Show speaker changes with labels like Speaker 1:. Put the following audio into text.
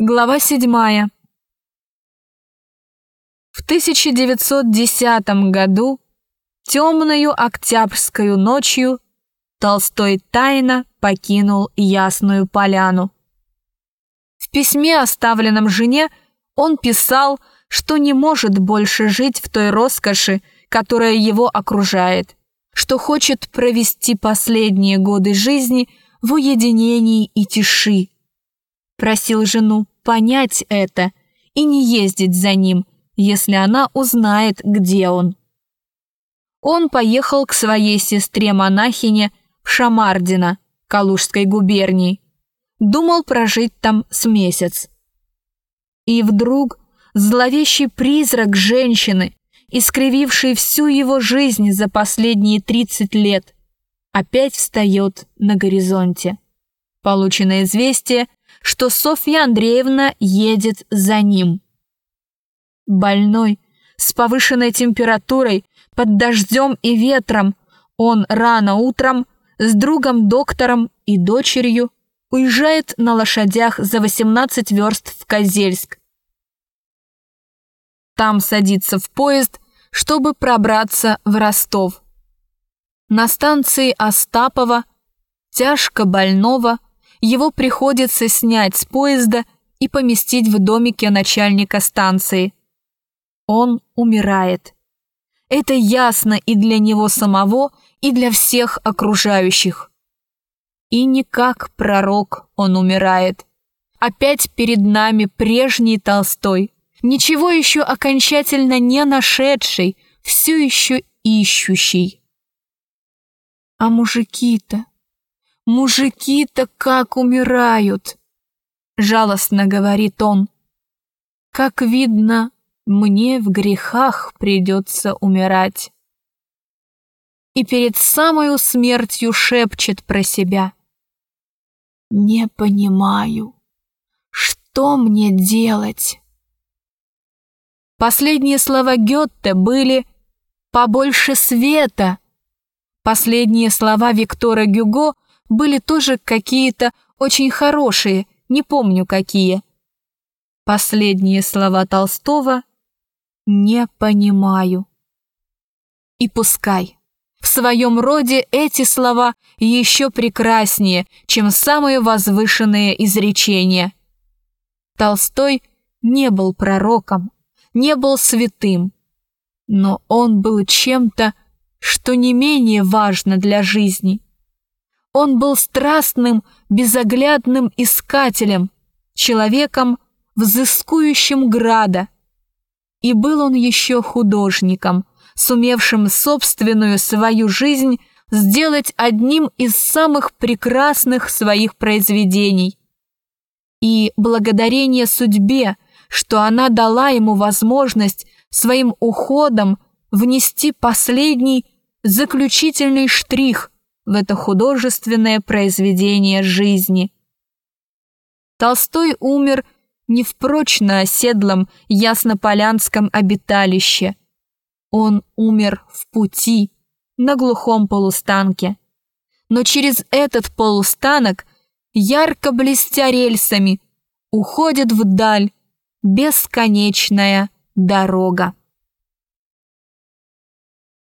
Speaker 1: Глава седьмая. В 1910 году, темную октябрьскую ночью, Толстой тайно покинул Ясную Поляну. В письме, оставленном жене, он писал, что не может больше жить в той роскоши, которая его окружает, что хочет провести последние годы жизни в уединении и тиши, Просил жену понять это и не ездить за ним, если она узнает, где он. Он поехал к своей сестре-монахине в Шамардино, Калужской губернии. Думал прожить там с месяц. И вдруг зловещий призрак женщины, искрививший всю его жизнь за последние 30 лет, опять встает на горизонте. Полученное известие что Софья Андреевна едет за ним. Больной, с повышенной температурой, под дождем и ветром, он рано утром с другом-доктором и дочерью уезжает на лошадях за 18 верст в Козельск. Там садится в поезд, чтобы пробраться в Ростов. На станции Остапова, тяжко больного, его приходится снять с поезда и поместить в домике начальника станции. Он умирает. Это ясно и для него самого, и для всех окружающих. И не как пророк он умирает. Опять перед нами прежний Толстой, ничего еще окончательно не нашедший, все еще ищущий. А мужики-то, Мужики-то как умирают!» Жалостно говорит он. «Как видно, мне в грехах придется умирать». И перед самою смертью шепчет про себя. «Не понимаю, что мне делать?» Последние слова Гетте были «побольше света». Последние слова Виктора Гюго – были тоже какие-то очень хорошие, не помню какие. Последние слова Толстого «не понимаю». И пускай. В своем роде эти слова еще прекраснее, чем самые возвышенные изречения. Толстой не был пророком, не был святым, но он был чем-то, что не менее важно для жизни – он был страстным, безоглядным искателем, человеком, взыскующим града. И был он еще художником, сумевшим собственную свою жизнь сделать одним из самых прекрасных своих произведений. И благодарение судьбе, что она дала ему возможность своим уходом внести последний заключительный штрих – в это художественное произведение жизни. Толстой умер не в прочно оседлом яснополянском обиталище. Он умер в пути, на глухом полустанке. Но через этот полустанок, ярко блестя рельсами, уходит вдаль бесконечная дорога.